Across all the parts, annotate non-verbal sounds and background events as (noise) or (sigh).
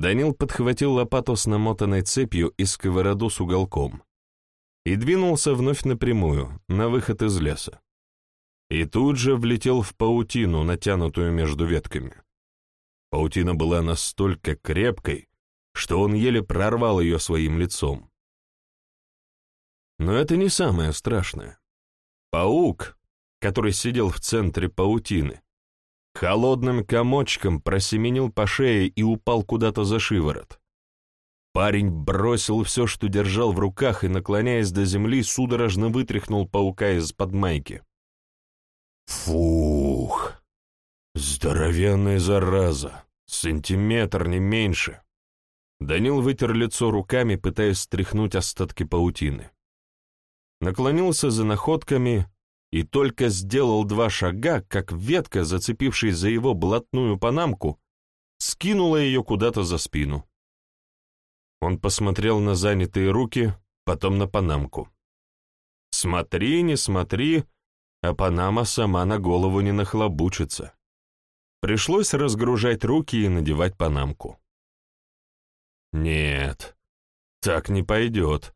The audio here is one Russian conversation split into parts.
Данил подхватил лопату с намотанной цепью и сковороду с уголком и двинулся вновь напрямую, на выход из леса. И тут же влетел в паутину, натянутую между ветками. Паутина была настолько крепкой, что он еле прорвал ее своим лицом. Но это не самое страшное. Паук, который сидел в центре паутины, холодным комочком просеменил по шее и упал куда-то за шиворот. Парень бросил все, что держал в руках, и, наклоняясь до земли, судорожно вытряхнул паука из-под майки. Фух! Здоровенная зараза! Сантиметр, не меньше. Данил вытер лицо руками, пытаясь стряхнуть остатки паутины. Наклонился за находками и только сделал два шага, как ветка, зацепившись за его блатную панамку, скинула ее куда-то за спину. Он посмотрел на занятые руки, потом на панамку. Смотри, не смотри, а панама сама на голову не нахлобучится. Пришлось разгружать руки и надевать панамку. Нет, так не пойдет.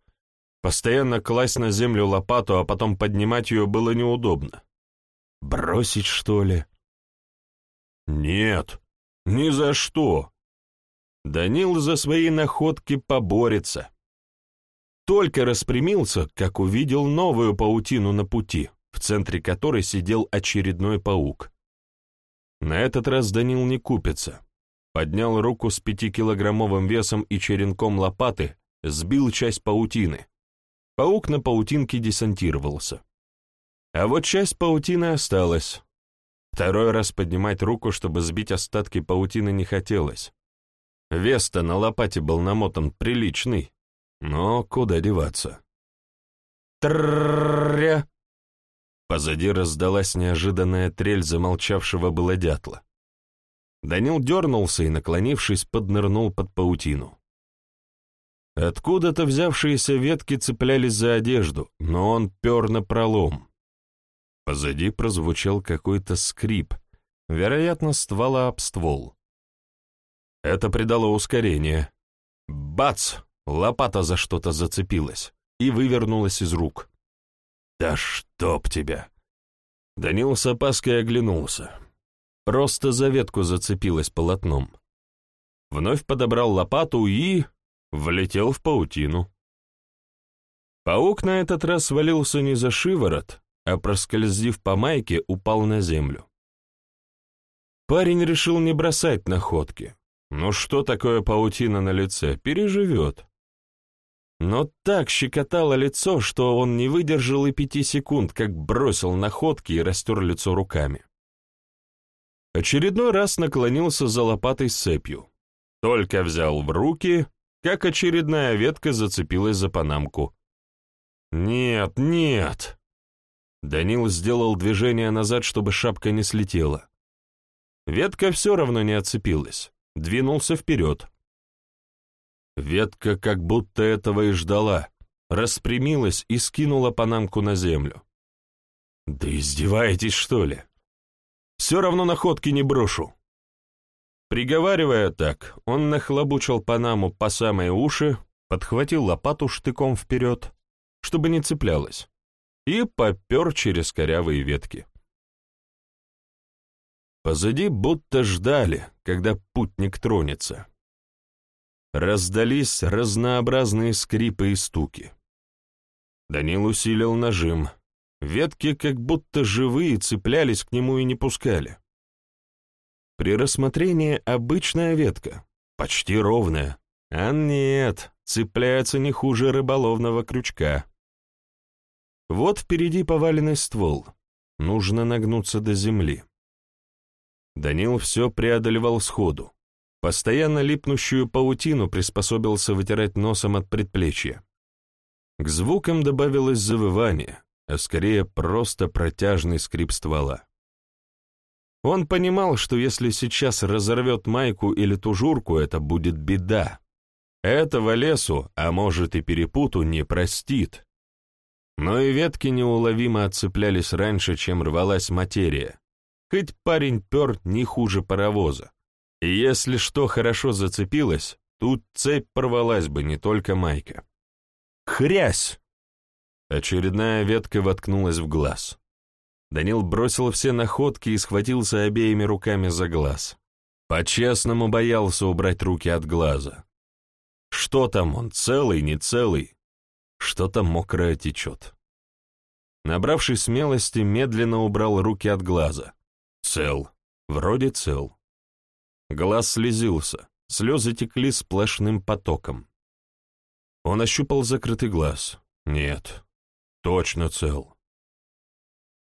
Постоянно класть на землю лопату, а потом поднимать ее было неудобно. Бросить, что ли? Нет, ни за что. Данил за свои находки поборется. Только распрямился, как увидел новую паутину на пути, в центре которой сидел очередной паук. На этот раз Данил не купится поднял руку с пятикилограммовым весом и черенком лопаты, сбил часть паутины. Паук на паутинке десантировался. А вот часть паутины осталась. Второй раз поднимать руку, чтобы сбить остатки паутины, не хотелось. Вес-то на лопате был намотан приличный, но куда деваться? Тррррря! Откуда-то взявшиеся ветки цеплялись за одежду, но он пер на пролом. Позади прозвучал какой-то скрип, вероятно, ствола об ствол. Это придало ускорение. Бац! Лопата за что-то зацепилась и вывернулась из рук. «Да чтоб тебя!» Данил с опаской оглянулся. Просто за ветку зацепилась полотном. Вновь подобрал лопату и... влетел в паутину. Паук на этот раз свалился не за шиворот, а, проскользив по майке, упал на землю. Парень решил не бросать находки. Ну что такое паутина на лице? Переживет. Но так щекотало лицо, что он не выдержал и пяти секунд, как бросил находки и растер лицо руками. Очередной раз наклонился за лопатой с цепью. Только взял в руки, как очередная ветка зацепилась за панамку. «Нет, нет!» Данил сделал движение назад, чтобы шапка не слетела. Ветка все равно не отцепилась. Двинулся вперед. Ветка как будто этого и ждала, распрямилась и скинула панамку на землю. «Да издеваетесь, что ли?» Все равно находки не брошу. Приговаривая так, он нахлобучил Панаму по самые уши, подхватил лопату штыком вперед, чтобы не цеплялась, и попер через корявые ветки. Позади будто ждали, когда путник тронется. Раздались разнообразные скрипы и стуки. Данил усилил нажим, Ветки как будто живые цеплялись к нему и не пускали. При рассмотрении обычная ветка, почти ровная, а нет, цепляется не хуже рыболовного крючка. Вот впереди поваленный ствол, нужно нагнуться до земли. Данил все преодолевал сходу, Постоянно липнущую паутину приспособился вытирать носом от предплечья. К звукам добавилось завывание, а скорее просто протяжный скрип ствола. Он понимал, что если сейчас разорвет майку или тужурку, это будет беда. Этого лесу, а может и перепуту, не простит. Но и ветки неуловимо отцеплялись раньше, чем рвалась материя. Хоть парень пер не хуже паровоза. И если что хорошо зацепилось, тут цепь порвалась бы, не только майка. Хрясь! Очередная ветка воткнулась в глаз. Данил бросил все находки и схватился обеими руками за глаз. По-честному боялся убрать руки от глаза. Что там он, целый, не целый? Что-то мокрое течет. Набравшись смелости, медленно убрал руки от глаза. Цел. Вроде цел. Глаз слезился, слезы текли сплошным потоком. Он ощупал закрытый глаз. Нет, точно цел.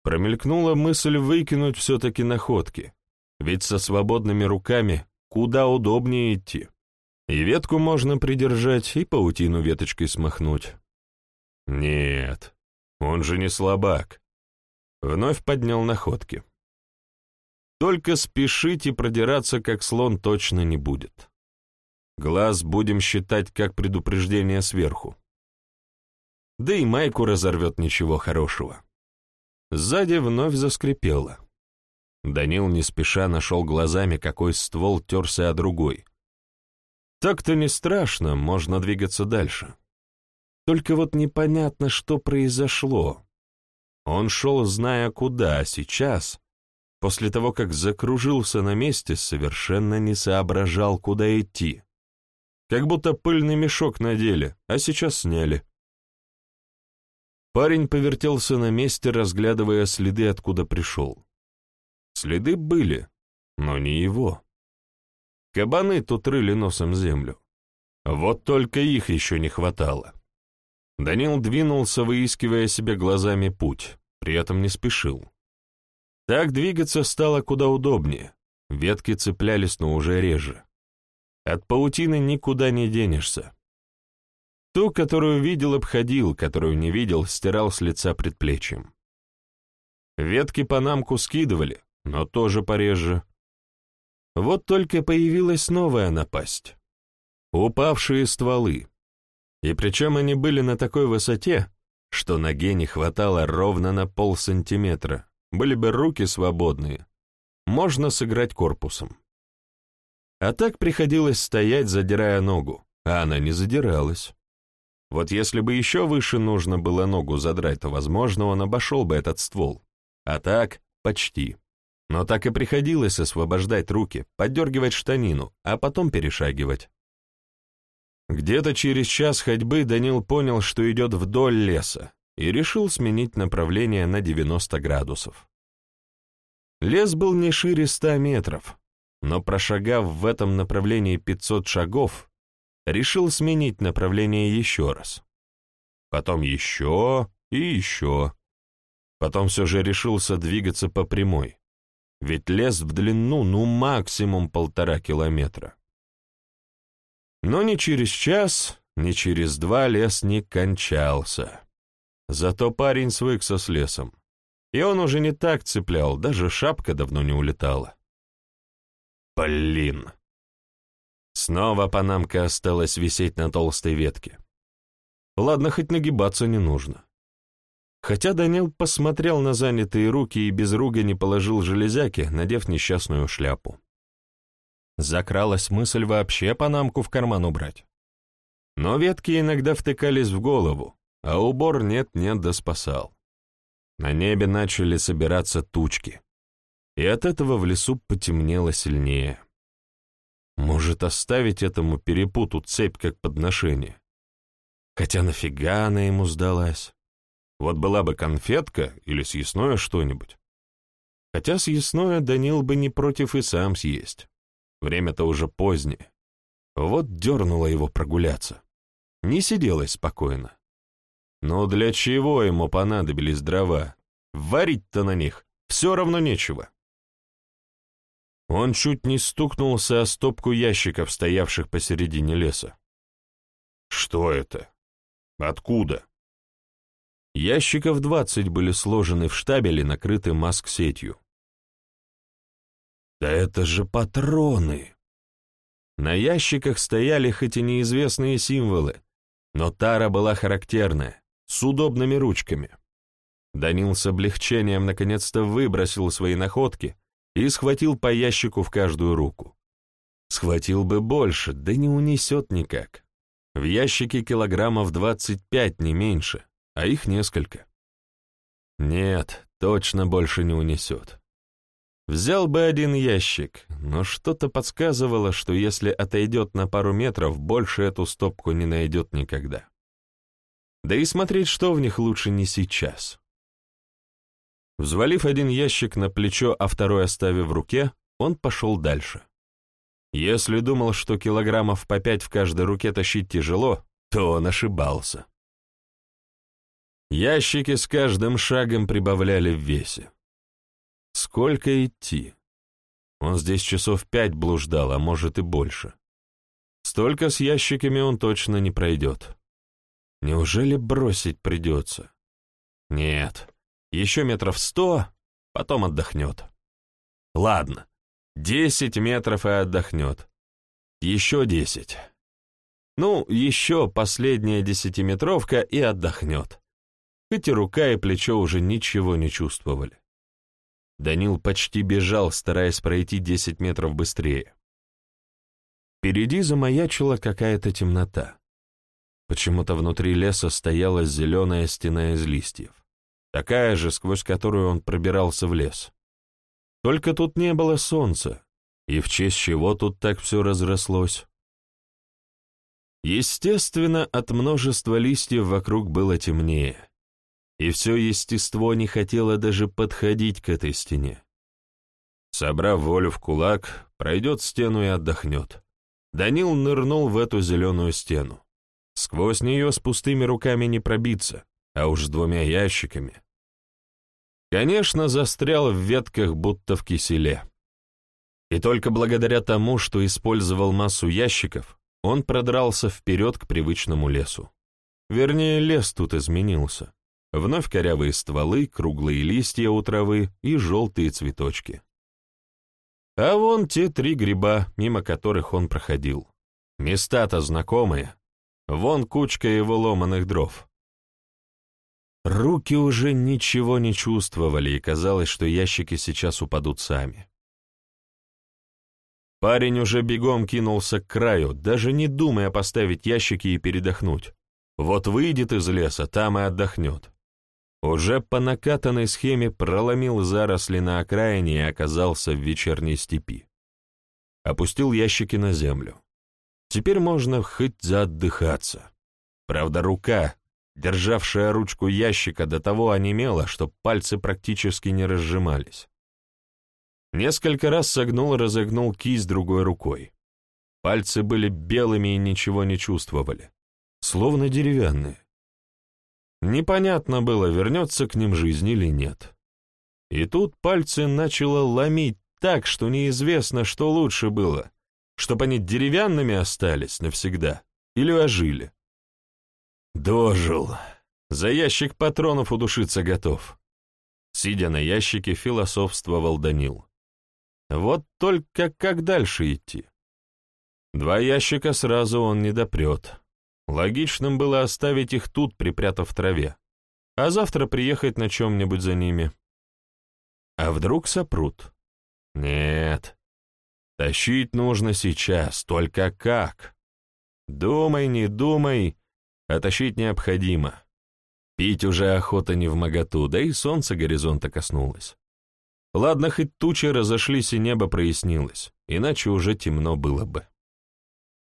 Промелькнула мысль выкинуть все-таки находки, ведь со свободными руками куда удобнее идти. И ветку можно придержать, и паутину веточкой смахнуть. Нет, он же не слабак. Вновь поднял находки. Только спешить и продираться, как слон, точно не будет. Глаз будем считать как предупреждение сверху. Да и майку разорвет ничего хорошего. Сзади вновь заскрипело. Данил не спеша нашел глазами, какой ствол терся о другой. Так-то не страшно, можно двигаться дальше. Только вот непонятно, что произошло. Он шел, зная куда, а сейчас, после того, как закружился на месте, совершенно не соображал, куда идти. Как будто пыльный мешок надели, а сейчас сняли. Парень повертелся на месте, разглядывая следы, откуда пришел. Следы были, но не его. Кабаны тут рыли носом землю. Вот только их еще не хватало. Данил двинулся, выискивая себе глазами путь, при этом не спешил. Так двигаться стало куда удобнее, ветки цеплялись, но уже реже. От паутины никуда не денешься. Ту, которую видел, обходил, которую не видел, стирал с лица предплечьем. Ветки панамку скидывали, но тоже пореже. Вот только появилась новая напасть. Упавшие стволы. И причем они были на такой высоте, что ноге не хватало ровно на полсантиметра. Были бы руки свободные. Можно сыграть корпусом. А так приходилось стоять, задирая ногу, а она не задиралась. Вот если бы еще выше нужно было ногу задрать, то, возможно, он обошел бы этот ствол. А так, почти. Но так и приходилось освобождать руки, поддергивать штанину, а потом перешагивать. Где-то через час ходьбы Данил понял, что идет вдоль леса, и решил сменить направление на 90 градусов. Лес был не шире 100 метров, но прошагав в этом направлении 500 шагов, решил сменить направление еще раз. Потом еще и еще. Потом все же решился двигаться по прямой, ведь лес в длину ну максимум полтора километра. Но ни через час, ни через два лес не кончался. Зато парень свыкся с лесом, и он уже не так цеплял, даже шапка давно не улетала. Блин! Снова панамка осталась висеть на толстой ветке. Ладно, хоть нагибаться не нужно. Хотя Данил посмотрел на занятые руки и без ругани положил железяки, надев несчастную шляпу. Закралась мысль вообще панамку в карман убрать. Но ветки иногда втыкались в голову, а убор нет-нет да спасал. На небе начали собираться тучки, и от этого в лесу потемнело сильнее. Может, оставить этому перепуту цепь как подношение? Хотя нафига она ему сдалась? Вот была бы конфетка или съестное что-нибудь. Хотя съестное Данил бы не против и сам съесть. Время-то уже позднее. Вот дернуло его прогуляться. Не сиделось спокойно. Но для чего ему понадобились дрова? Варить-то на них все равно нечего. Он чуть не стукнулся о стопку ящиков, стоявших посередине леса. Что это? Откуда? Ящиков двадцать были сложены в штабеле, накрыты маск-сетью. Да это же патроны! На ящиках стояли хоть и неизвестные символы, но тара была характерная, с удобными ручками. Данил с облегчением наконец-то выбросил свои находки и схватил по ящику в каждую руку. Схватил бы больше, да не унесет никак. В ящике килограммов двадцать пять, не меньше, а их несколько. Нет, точно больше не унесет. Взял бы один ящик, но что-то подсказывало, что если отойдет на пару метров, больше эту стопку не найдет никогда. Да и смотреть, что в них лучше не сейчас. Взвалив один ящик на плечо, а второй оставив в руке, он пошел дальше. Если думал, что килограммов по пять в каждой руке тащить тяжело, то он ошибался. Ящики с каждым шагом прибавляли в весе. Сколько идти? Он здесь часов пять блуждал, а может и больше. Столько с ящиками он точно не пройдет. Неужели бросить придется? Нет, еще метров сто, потом отдохнет. Ладно, десять метров и отдохнет. Еще десять. Ну, еще последняя десятиметровка и отдохнет. Хоть и рука и плечо уже ничего не чувствовали. Данил почти бежал, стараясь пройти десять метров быстрее. Впереди замаячила какая-то темнота. Почему-то внутри леса стояла зеленая стена из листьев такая же, сквозь которую он пробирался в лес. Только тут не было солнца, и в честь чего тут так все разрослось? Естественно, от множества листьев вокруг было темнее, и все естество не хотело даже подходить к этой стене. Собрав волю в кулак, пройдет стену и отдохнет. Данил нырнул в эту зеленую стену. Сквозь нее с пустыми руками не пробиться, а уж с двумя ящиками. Конечно, застрял в ветках, будто в киселе. И только благодаря тому, что использовал массу ящиков, он продрался вперед к привычному лесу. Вернее, лес тут изменился. Вновь корявые стволы, круглые листья у травы и желтые цветочки. А вон те три гриба, мимо которых он проходил. Места-то знакомые. Вон кучка его ломаных дров. Руки уже ничего не чувствовали, и казалось, что ящики сейчас упадут сами. Парень уже бегом кинулся к краю, даже не думая поставить ящики и передохнуть. Вот выйдет из леса, там и отдохнет. Уже по накатанной схеме проломил заросли на окраине и оказался в вечерней степи. Опустил ящики на землю. Теперь можно хоть заотдыхаться. Правда, рука, державшая ручку ящика, до того онемела, что пальцы практически не разжимались. Несколько раз согнул и разогнул кисть другой рукой. Пальцы были белыми и ничего не чувствовали, словно деревянные. Непонятно было, вернется к ним жизнь или нет. И тут пальцы начало ломить так, что неизвестно, что лучше было, чтобы они деревянными остались навсегда или ожили. Дожил. За ящик патронов удушиться готов. Сидя на ящике, философствовал Данил. Вот только как дальше идти? Два ящика сразу он не допрет. Логичным было оставить их тут, припрятав в траве, а завтра приехать на чем-нибудь за ними. А вдруг сопрут? Нет. Тащить нужно сейчас, только как? Думай, не думай, а тащить необходимо. Пить уже охота не в моготу, да и солнце горизонта коснулось. Ладно, хоть тучи разошлись и небо прояснилось, иначе уже темно было бы.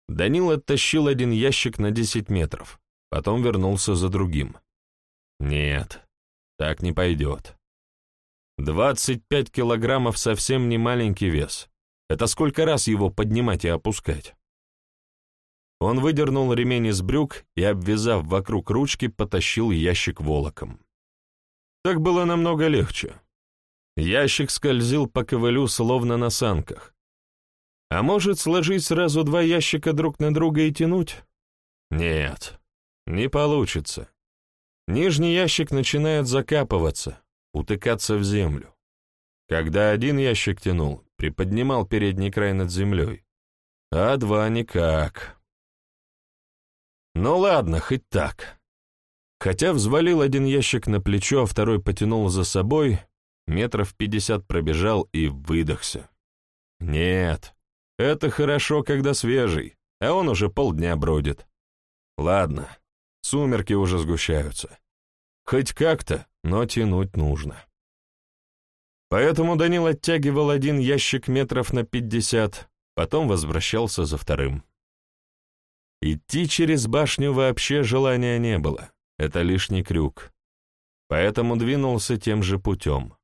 Данил оттащил один ящик на десять метров, потом вернулся за другим. Нет, так не пойдет. Двадцать пять килограммов совсем не маленький вес. Это сколько раз его поднимать и опускать? Он выдернул ремень из брюк и, обвязав вокруг ручки, потащил ящик волоком. Так было намного легче. Ящик скользил по ковылю, словно на санках, А может, сложить сразу два ящика друг на друга и тянуть? Нет, не получится. Нижний ящик начинает закапываться, утыкаться в землю. Когда один ящик тянул, приподнимал передний край над землей, а два никак. Ну ладно, хоть так. Хотя взвалил один ящик на плечо, а второй потянул за собой, метров пятьдесят пробежал и выдохся. Нет, это хорошо, когда свежий, а он уже полдня бродит. Ладно, сумерки уже сгущаются. Хоть как-то, но тянуть нужно. Поэтому Данил оттягивал один ящик метров на пятьдесят, потом возвращался за вторым. Идти через башню вообще желания не было, это лишний крюк. Поэтому двинулся тем же путем.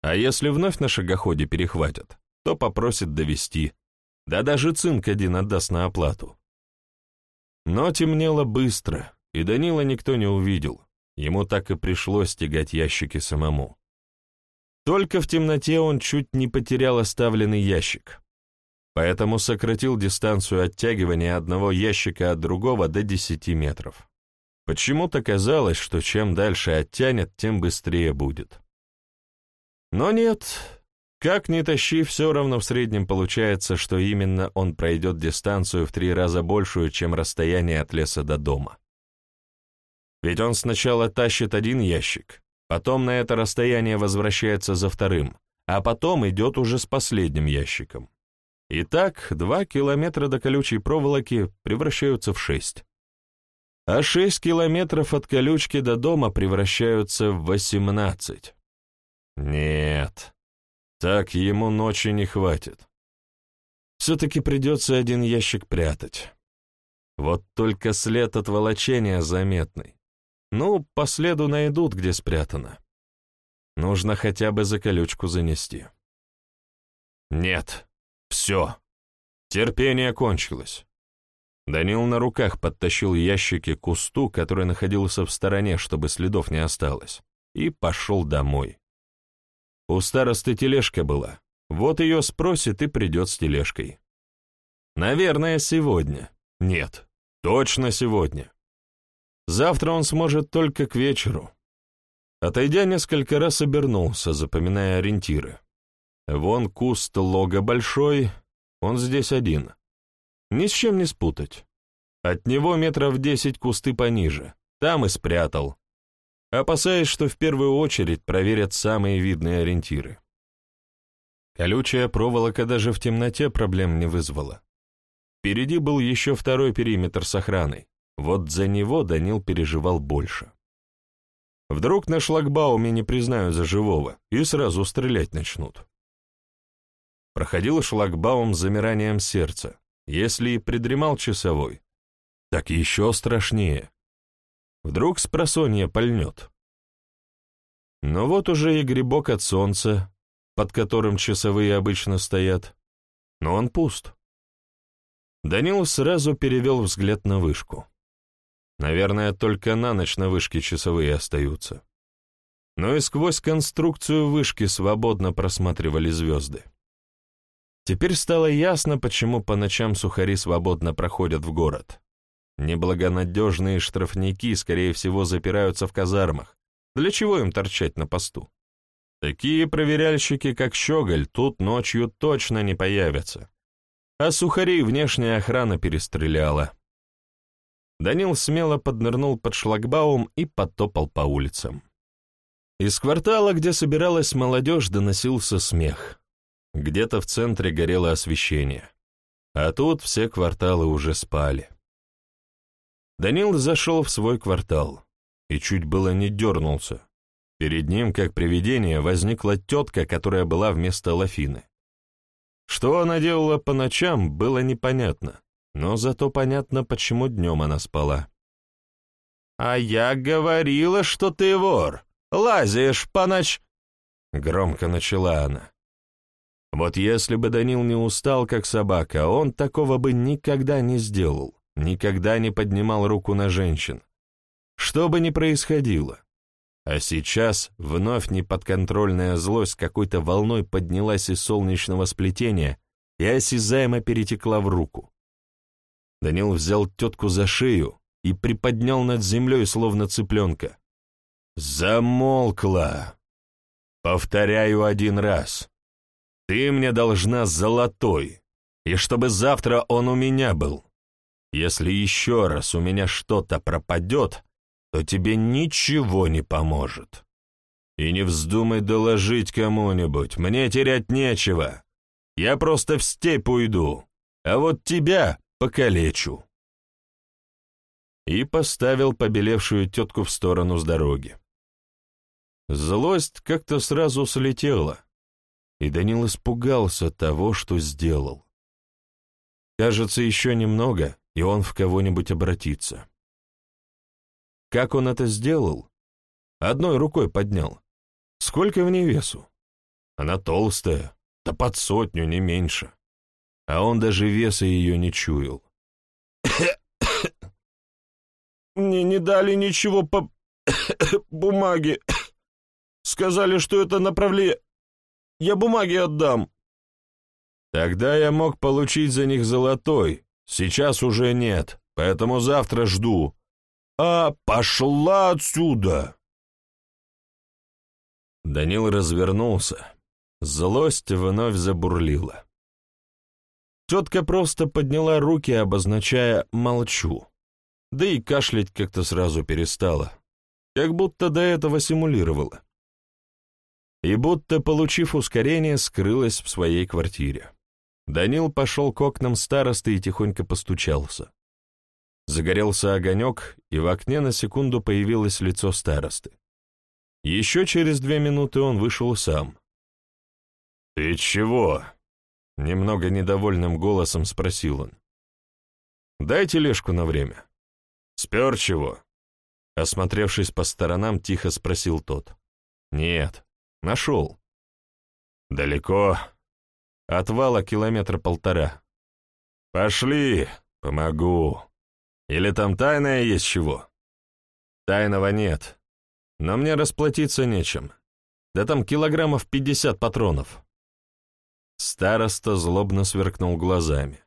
А если вновь на шагоходе перехватят, то попросит довести. Да даже цинк один отдаст на оплату. Но темнело быстро, и Данила никто не увидел. Ему так и пришлось тягать ящики самому. Только в темноте он чуть не потерял оставленный ящик. Поэтому сократил дистанцию оттягивания одного ящика от другого до 10 метров. Почему-то казалось, что чем дальше оттянет, тем быстрее будет. Но нет, как ни тащи, все равно в среднем получается, что именно он пройдет дистанцию в три раза большую, чем расстояние от леса до дома. Ведь он сначала тащит один ящик, потом на это расстояние возвращается за вторым, а потом идет уже с последним ящиком. Итак, два километра до колючей проволоки превращаются в шесть. А шесть километров от колючки до дома превращаются в восемнадцать. Нет, так ему ночи не хватит. Все-таки придется один ящик прятать. Вот только след от волочения заметный. Ну, по следу найдут, где спрятано. Нужно хотя бы за колючку занести. Нет, все. Терпение кончилось. Данил на руках подтащил ящики к кусту, который находился в стороне, чтобы следов не осталось, и пошел домой. У старосты тележка была. Вот ее спросит и придет с тележкой. Наверное, сегодня. Нет, точно сегодня. Завтра он сможет только к вечеру. Отойдя несколько раз обернулся, запоминая ориентиры. Вон куст лога большой, он здесь один. Ни с чем не спутать. От него метров десять кусты пониже. Там и спрятал опасаясь, что в первую очередь проверят самые видные ориентиры. Колючая проволока даже в темноте проблем не вызвала. Впереди был еще второй периметр с охраной, вот за него Данил переживал больше. Вдруг на шлагбауме не признают за живого и сразу стрелять начнут. Проходил шлагбаум с замиранием сердца. Если и придремал часовой, так еще страшнее. Вдруг с просонья пальнет. Но вот уже и грибок от солнца, под которым часовые обычно стоят, но он пуст. Данил сразу перевел взгляд на вышку. Наверное, только на ночь на вышке часовые остаются. Но и сквозь конструкцию вышки свободно просматривали звезды. Теперь стало ясно, почему по ночам сухари свободно проходят в город. Неблагонадежные штрафники, скорее всего, запираются в казармах. Для чего им торчать на посту? Такие проверяльщики, как Щеголь, тут ночью точно не появятся. А сухарей внешняя охрана перестреляла. Данил смело поднырнул под шлагбаум и потопал по улицам. Из квартала, где собиралась молодежь, доносился смех. Где-то в центре горело освещение. А тут все кварталы уже спали. Данил зашел в свой квартал и чуть было не дернулся. Перед ним, как привидение, возникла тетка, которая была вместо Лафины. Что она делала по ночам, было непонятно, но зато понятно, почему днем она спала. «А я говорила, что ты вор, лазишь по ночь...» Громко начала она. Вот если бы Данил не устал, как собака, он такого бы никогда не сделал никогда не поднимал руку на женщин. Что бы ни происходило. А сейчас вновь неподконтрольная злость какой-то волной поднялась из солнечного сплетения и осязаемо перетекла в руку. Данил взял тетку за шею и приподнял над землей, словно цыпленка. «Замолкла! Повторяю один раз. Ты мне должна золотой, и чтобы завтра он у меня был. Если еще раз у меня что-то пропадет, то тебе ничего не поможет. И не вздумай доложить кому-нибудь, мне терять нечего. Я просто в степь уйду, а вот тебя покалечу. И поставил побелевшую тетку в сторону с дороги. Злость как-то сразу слетела, и Данил испугался того, что сделал. Кажется, еще немного, и он в кого-нибудь обратится. Как он это сделал? Одной рукой поднял. Сколько в ней весу? Она толстая, да под сотню, не меньше. А он даже веса ее не чуял. «Мне не дали ничего по (coughs) бумаге. Сказали, что это направление... Я бумаги отдам». Тогда я мог получить за них золотой, сейчас уже нет, поэтому завтра жду. А пошла отсюда! Данил развернулся. Злость вновь забурлила. Тетка просто подняла руки, обозначая «молчу». Да и кашлять как-то сразу перестала, как будто до этого симулировала. И будто, получив ускорение, скрылась в своей квартире. Данил пошел к окнам старосты и тихонько постучался. Загорелся огонек, и в окне на секунду появилось лицо старосты. Еще через две минуты он вышел сам. «Ты чего?» — немного недовольным голосом спросил он. «Дай тележку на время». «Спер чего?» Осмотревшись по сторонам, тихо спросил тот. «Нет, нашел». «Далеко?» «Отвала километра полтора». «Пошли, помогу. Или там тайное есть чего?» «Тайного нет. Но мне расплатиться нечем. Да там килограммов пятьдесят патронов. Староста злобно сверкнул глазами.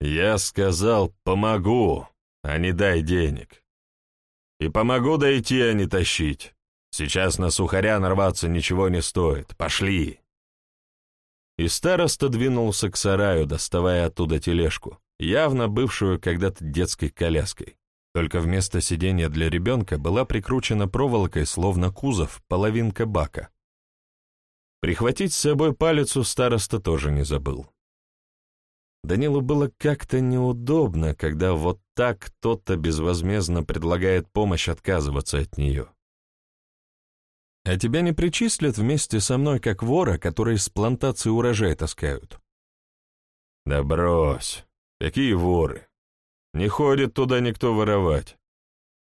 Я сказал, помогу, а не дай денег. И помогу дойти, а не тащить. Сейчас на сухаря нарваться ничего не стоит. Пошли. И староста двинулся к сараю, доставая оттуда тележку, явно бывшую когда-то детской коляской. Только вместо сиденья для ребенка была прикручена проволокой, словно кузов, половинка бака. Прихватить с собой палицу староста тоже не забыл. Данилу было как-то неудобно, когда вот так кто-то безвозмездно предлагает помощь отказываться от нее. А тебя не причислят вместе со мной как вора, который с плантации урожай таскают? Да брось, какие воры? Не ходит туда никто воровать.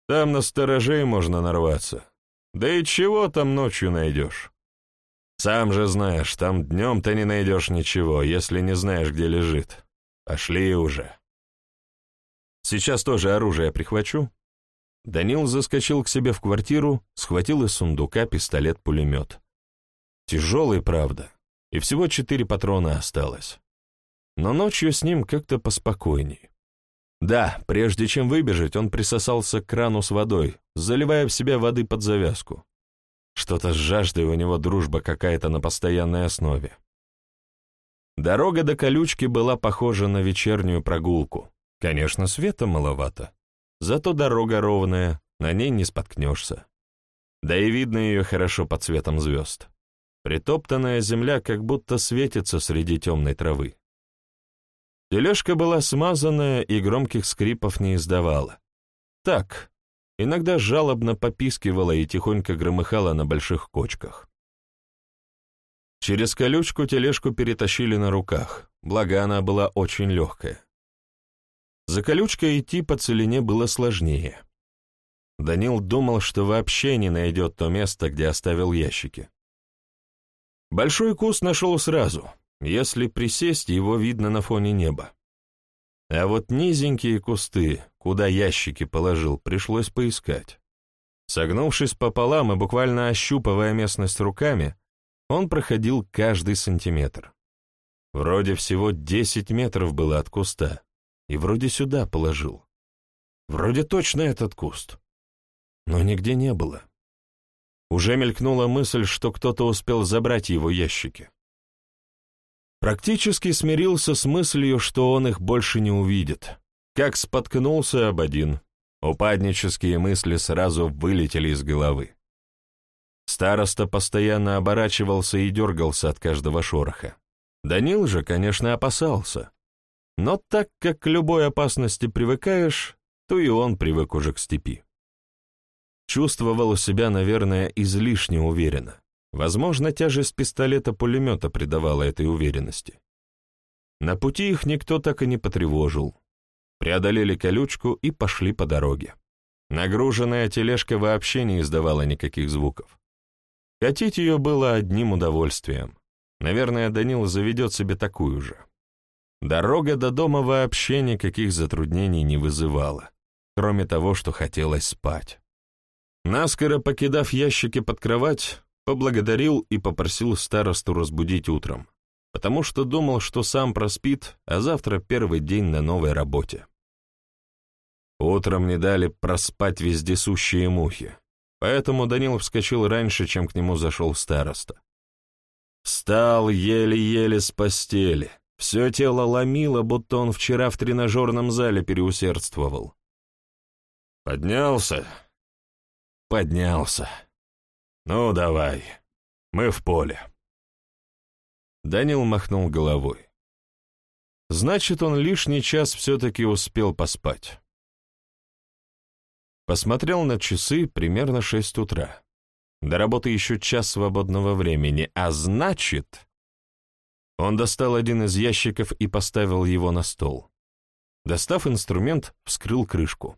Там на сторожей можно нарваться. Да и чего там ночью найдешь? Сам же знаешь, там днем ты не найдешь ничего, если не знаешь, где лежит. Пошли уже. Сейчас тоже оружие прихвачу. Данил заскочил к себе в квартиру, схватил из сундука пистолет-пулемет. Тяжелый, правда, и всего четыре патрона осталось. Но ночью с ним как-то поспокойней. Да, прежде чем выбежать, он присосался к крану с водой, заливая в себя воды под завязку. Что-то с жаждой у него дружба какая-то на постоянной основе. Дорога до колючки была похожа на вечернюю прогулку. Конечно, света маловато. Зато дорога ровная, на ней не споткнешься. Да и видно ее хорошо под цветом звезд. Притоптанная земля как будто светится среди темной травы. Тележка была смазанная и громких скрипов не издавала. Так, иногда жалобно попискивала и тихонько громыхала на больших кочках. Через колючку тележку перетащили на руках, благо она была очень легкая. За колючкой идти по целине было сложнее. Данил думал, что вообще не найдет то место, где оставил ящики. Большой куст нашел сразу — если присесть, его видно на фоне неба. А вот низенькие кусты, куда ящики положил, пришлось поискать. Согнувшись пополам и буквально ощупывая местность руками, он проходил каждый сантиметр. Вроде всего десять метров было от куста, и вроде сюда положил. Вроде точно этот куст. Но нигде не было. Уже мелькнула мысль, что кто-то успел забрать его ящики. Практически смирился с мыслью, что он их больше не увидит. Как споткнулся об один. Упаднические мысли сразу вылетели из головы. Староста постоянно оборачивался и дергался от каждого шороха. Данил же, конечно, опасался. Но так как к любой опасности привыкаешь, то и он привык уже к степи. Чувствовал себя, наверное, излишне уверенно. Возможно, тяжесть пистолета-пулемета придавала этой уверенности. На пути их никто так и не потревожил. Преодолели колючку и пошли по дороге. Нагруженная тележка вообще не издавала никаких звуков. Катить ее было одним удовольствием. Наверное, Данил заведет себе такую же. Дорога до дома вообще никаких затруднений не вызывала, кроме того, что хотелось спать. Наскоро покидав ящики под кровать, поблагодарил и попросил старосту разбудить утром, потому что думал, что сам проспит, а завтра первый день на новой работе. Утром не дали проспать вездесущие мухи, поэтому Данил вскочил раньше, чем к нему зашел староста. Встал еле-еле с постели, все тело ломило, будто он вчера в тренажерном зале переусердствовал. «Поднялся?» Поднялся. «Ну, давай, мы в поле». Данил махнул головой. Значит, он лишний час все-таки успел поспать. Посмотрел на часы примерно шесть утра. До работы еще час свободного времени, а значит... Он достал один из ящиков и поставил его на стол. Достав инструмент, вскрыл крышку.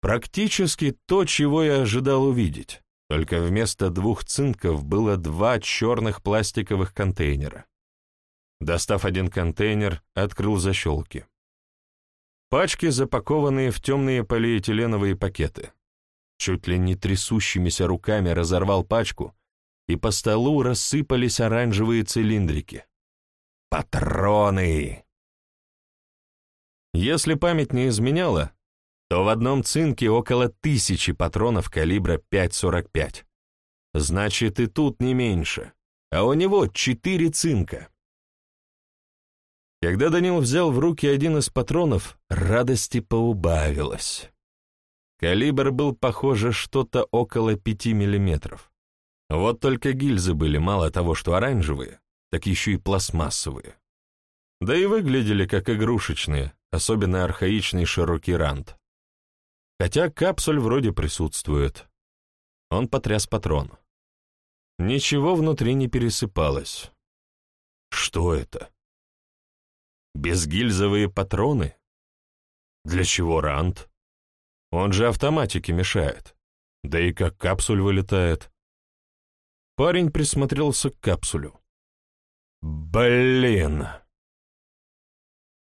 Практически то, чего я ожидал увидеть, только вместо двух цинков было два черных пластиковых контейнера. Достав один контейнер, открыл защелки. Пачки, запакованные в темные полиэтиленовые пакеты. Чуть ли не трясущимися руками разорвал пачку, и по столу рассыпались оранжевые цилиндрики. Патроны! Если память не изменяла, то в одном цинке около тысячи патронов калибра 5,45. Значит, и тут не меньше. А у него четыре цинка. Когда Данил взял в руки один из патронов, радости поубавилось. Калибр был, похоже, что-то около пяти миллиметров. Вот только гильзы были мало того, что оранжевые, так еще и пластмассовые. Да и выглядели как игрушечные, особенно архаичный широкий рант. Хотя капсуль вроде присутствует. Он потряс патрон. Ничего внутри не пересыпалось. Что это? Безгильзовые патроны? Для чего рант? Он же автоматике мешает. Да и как капсуль вылетает. Парень присмотрелся к капсулю. Блин!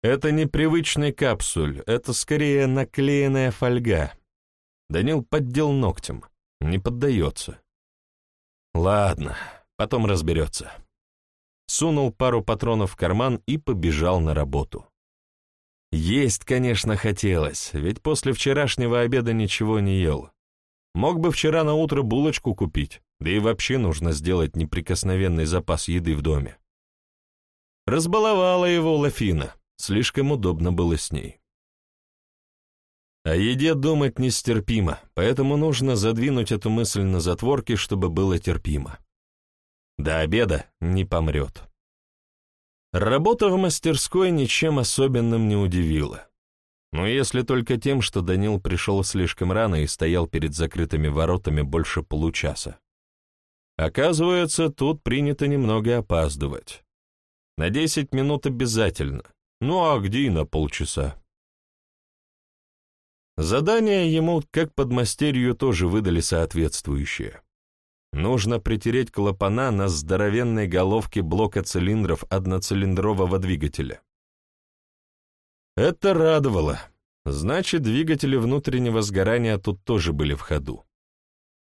Это не привычный капсуль, это скорее наклеенная фольга. Данил поддел ногтем, не поддается. Ладно, потом разберется. Сунул пару патронов в карман и побежал на работу. Есть, конечно, хотелось, ведь после вчерашнего обеда ничего не ел. Мог бы вчера на утро булочку купить, да и вообще нужно сделать неприкосновенный запас еды в доме. Разбаловала его Лафина. Слишком удобно было с ней. О еде думать нестерпимо, поэтому нужно задвинуть эту мысль на затворке, чтобы было терпимо. До обеда не помрет. Работа в мастерской ничем особенным не удивила. Но если только тем, что Данил пришел слишком рано и стоял перед закрытыми воротами больше получаса. Оказывается, тут принято немного опаздывать. На десять минут обязательно, ну а где и на полчаса? Задание ему, как подмастерью, тоже выдали соответствующее. Нужно притереть клапана на здоровенной головке блока цилиндров одноцилиндрового двигателя. Это радовало. Значит, двигатели внутреннего сгорания тут тоже были в ходу.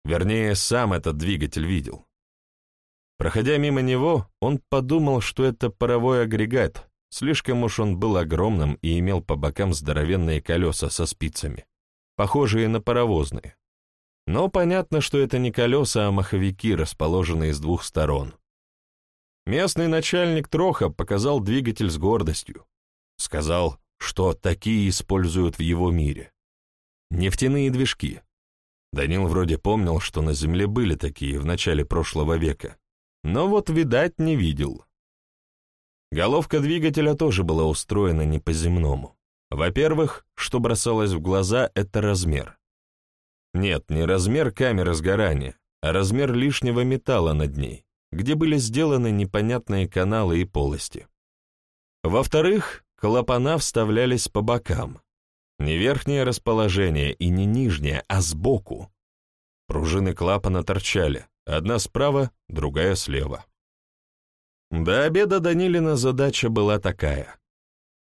Вернее, сам этот двигатель видел. Проходя мимо него, он подумал, что это паровой агрегат, слишком уж он был огромным и имел по бокам здоровенные колеса со спицами, похожие на паровозные. Но понятно, что это не колеса, а маховики, расположенные с двух сторон. Местный начальник Троха показал двигатель с гордостью. Сказал, что такие используют в его мире. Нефтяные движки. Данил вроде помнил, что на Земле были такие в начале прошлого века, но вот, видать, не видел. Головка двигателя тоже была устроена не по-земному. Во-первых, что бросалось в глаза, это размер. Нет, не размер камеры сгорания, а размер лишнего металла над ней, где были сделаны непонятные каналы и полости. Во-вторых, клапана вставлялись по бокам. Не верхнее расположение и не нижнее, а сбоку. Пружины клапана торчали, одна справа, другая слева. До обеда Данилина задача была такая.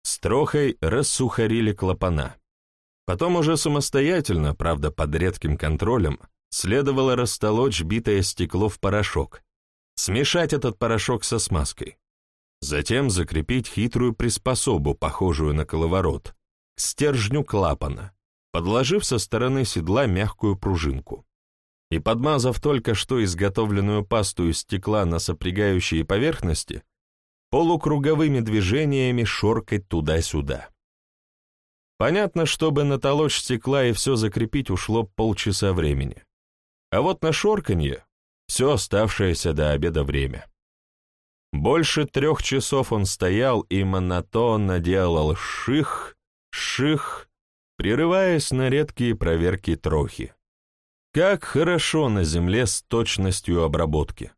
С трохой рассухарили клапана. Потом уже самостоятельно, правда под редким контролем, следовало растолочь битое стекло в порошок, смешать этот порошок со смазкой. Затем закрепить хитрую приспособу, похожую на коловорот, к стержню клапана, подложив со стороны седла мягкую пружинку. И подмазав только что изготовленную пасту из стекла на сопрягающие поверхности, полукруговыми движениями шоркать туда-сюда. Понятно, чтобы натолочь стекла и все закрепить ушло полчаса времени. А вот на шорканье — все оставшееся до обеда время. Больше трех часов он стоял и монотонно делал ших, ших, прерываясь на редкие проверки трохи. Как хорошо на земле с точностью обработки.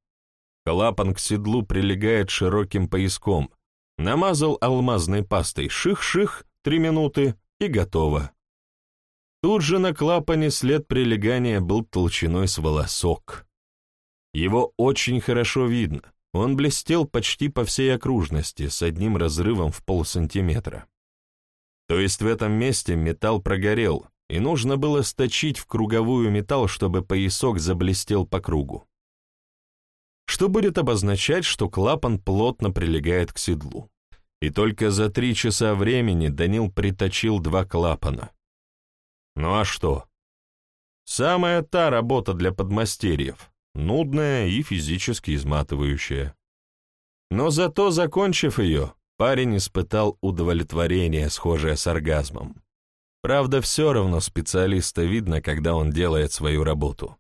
Клапан к седлу прилегает широким пояском. Намазал алмазной пастой ших-ших, три минуты, и готово. Тут же на клапане след прилегания был толщиной с волосок. Его очень хорошо видно, он блестел почти по всей окружности, с одним разрывом в полсантиметра. То есть в этом месте металл прогорел, и нужно было сточить в круговую металл, чтобы поясок заблестел по кругу. Что будет обозначать, что клапан плотно прилегает к седлу и только за три часа времени Данил приточил два клапана. Ну а что? Самая та работа для подмастерьев, нудная и физически изматывающая. Но зато, закончив ее, парень испытал удовлетворение, схожее с оргазмом. Правда, все равно специалиста видно, когда он делает свою работу.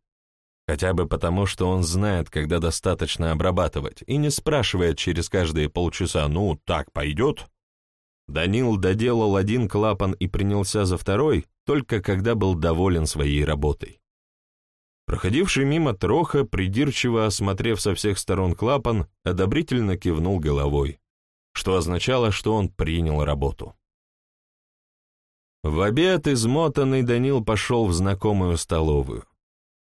Хотя бы потому, что он знает, когда достаточно обрабатывать, и не спрашивает через каждые полчаса «ну, так пойдет?». Данил доделал один клапан и принялся за второй, только когда был доволен своей работой. Проходивший мимо Троха, придирчиво осмотрев со всех сторон клапан, одобрительно кивнул головой, что означало, что он принял работу. В обед измотанный Данил пошел в знакомую столовую.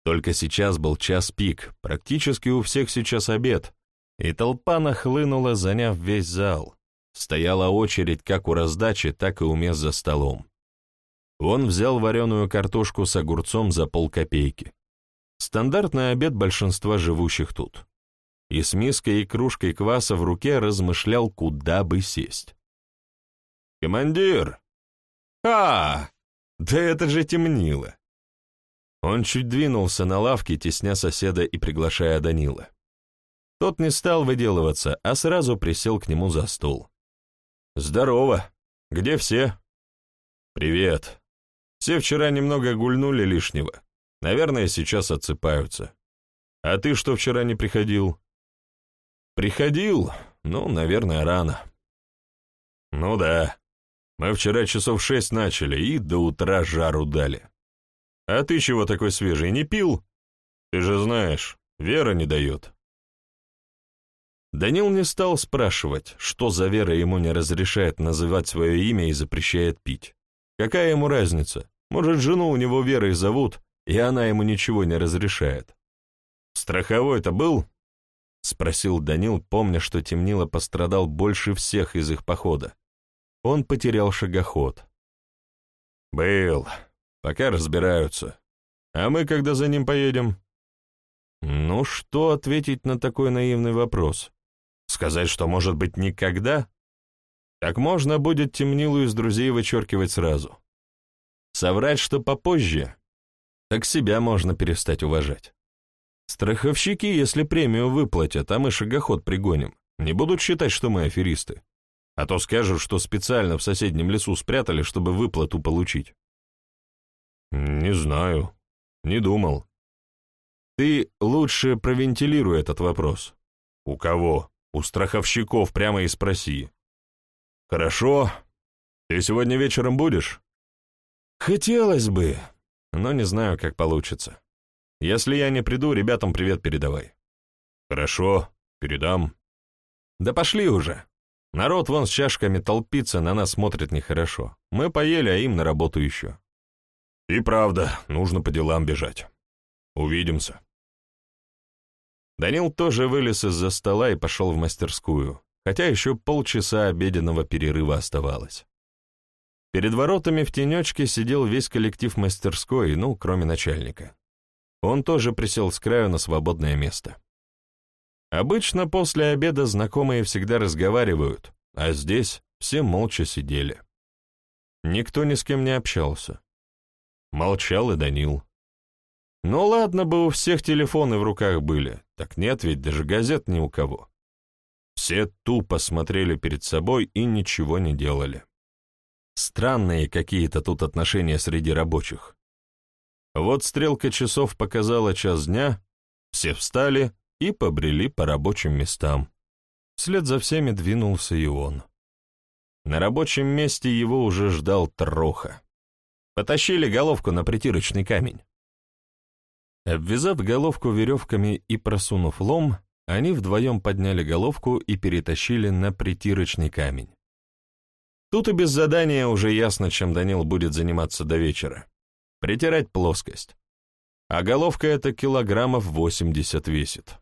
Только сейчас был час пик, практически у всех сейчас обед, и толпа нахлынула, заняв весь зал. Стояла очередь как у раздачи, так и у мест за столом. Он взял вареную картошку с огурцом за полкопейки. Стандартный обед большинства живущих тут. И с миской и кружкой кваса в руке размышлял, куда бы сесть. «Командир!» «А, да это же темнило!» Он чуть двинулся на лавке, тесня соседа и приглашая Данила. Тот не стал выделываться, а сразу присел к нему за стол. «Здорово! Где все?» «Привет. Все вчера немного гульнули лишнего. Наверное, сейчас отсыпаются. А ты что вчера не приходил?» «Приходил? Ну, наверное, рано». «Ну да. Мы вчера часов шесть начали и до утра жару дали. «А ты чего такой свежий, не пил? Ты же знаешь, Вера не дает». Данил не стал спрашивать, что за Вера ему не разрешает называть свое имя и запрещает пить. Какая ему разница? Может, жену у него Верой зовут, и она ему ничего не разрешает. «Страховой-то был?» — спросил Данил, помня, что Темнило пострадал больше всех из их похода. Он потерял шагоход. «Был», Пока разбираются. А мы когда за ним поедем? Ну, что ответить на такой наивный вопрос? Сказать, что, может быть, никогда? Так можно будет темнилу из друзей вычеркивать сразу. Соврать, что попозже? Так себя можно перестать уважать. Страховщики, если премию выплатят, а мы шагоход пригоним, не будут считать, что мы аферисты. А то скажут, что специально в соседнем лесу спрятали, чтобы выплату получить. Не знаю. Не думал. Ты лучше провентилируй этот вопрос. У кого? У страховщиков прямо и спроси. Хорошо. Ты сегодня вечером будешь? Хотелось бы, но не знаю, как получится. Если я не приду, ребятам привет передавай. Хорошо, передам. Да пошли уже. Народ вон с чашками толпится, на нас смотрит нехорошо. Мы поели, а им на работу еще. И правда, нужно по делам бежать. Увидимся. Данил тоже вылез из-за стола и пошел в мастерскую, хотя еще полчаса обеденного перерыва оставалось. Перед воротами в тенечке сидел весь коллектив мастерской, ну, кроме начальника. Он тоже присел с краю на свободное место. Обычно после обеда знакомые всегда разговаривают, а здесь все молча сидели. Никто ни с кем не общался. Молчал и Данил. Ну ладно бы у всех телефоны в руках были, так нет ведь даже газет ни у кого. Все тупо смотрели перед собой и ничего не делали. Странные какие-то тут отношения среди рабочих. Вот стрелка часов показала час дня, все встали и побрели по рабочим местам. Вслед за всеми двинулся и он. На рабочем месте его уже ждал Троха. Потащили головку на притирочный камень. Обвязав головку веревками и просунув лом, они вдвоем подняли головку и перетащили на притирочный камень. Тут и без задания уже ясно, чем Данил будет заниматься до вечера. Притирать плоскость. А головка эта килограммов 80 весит.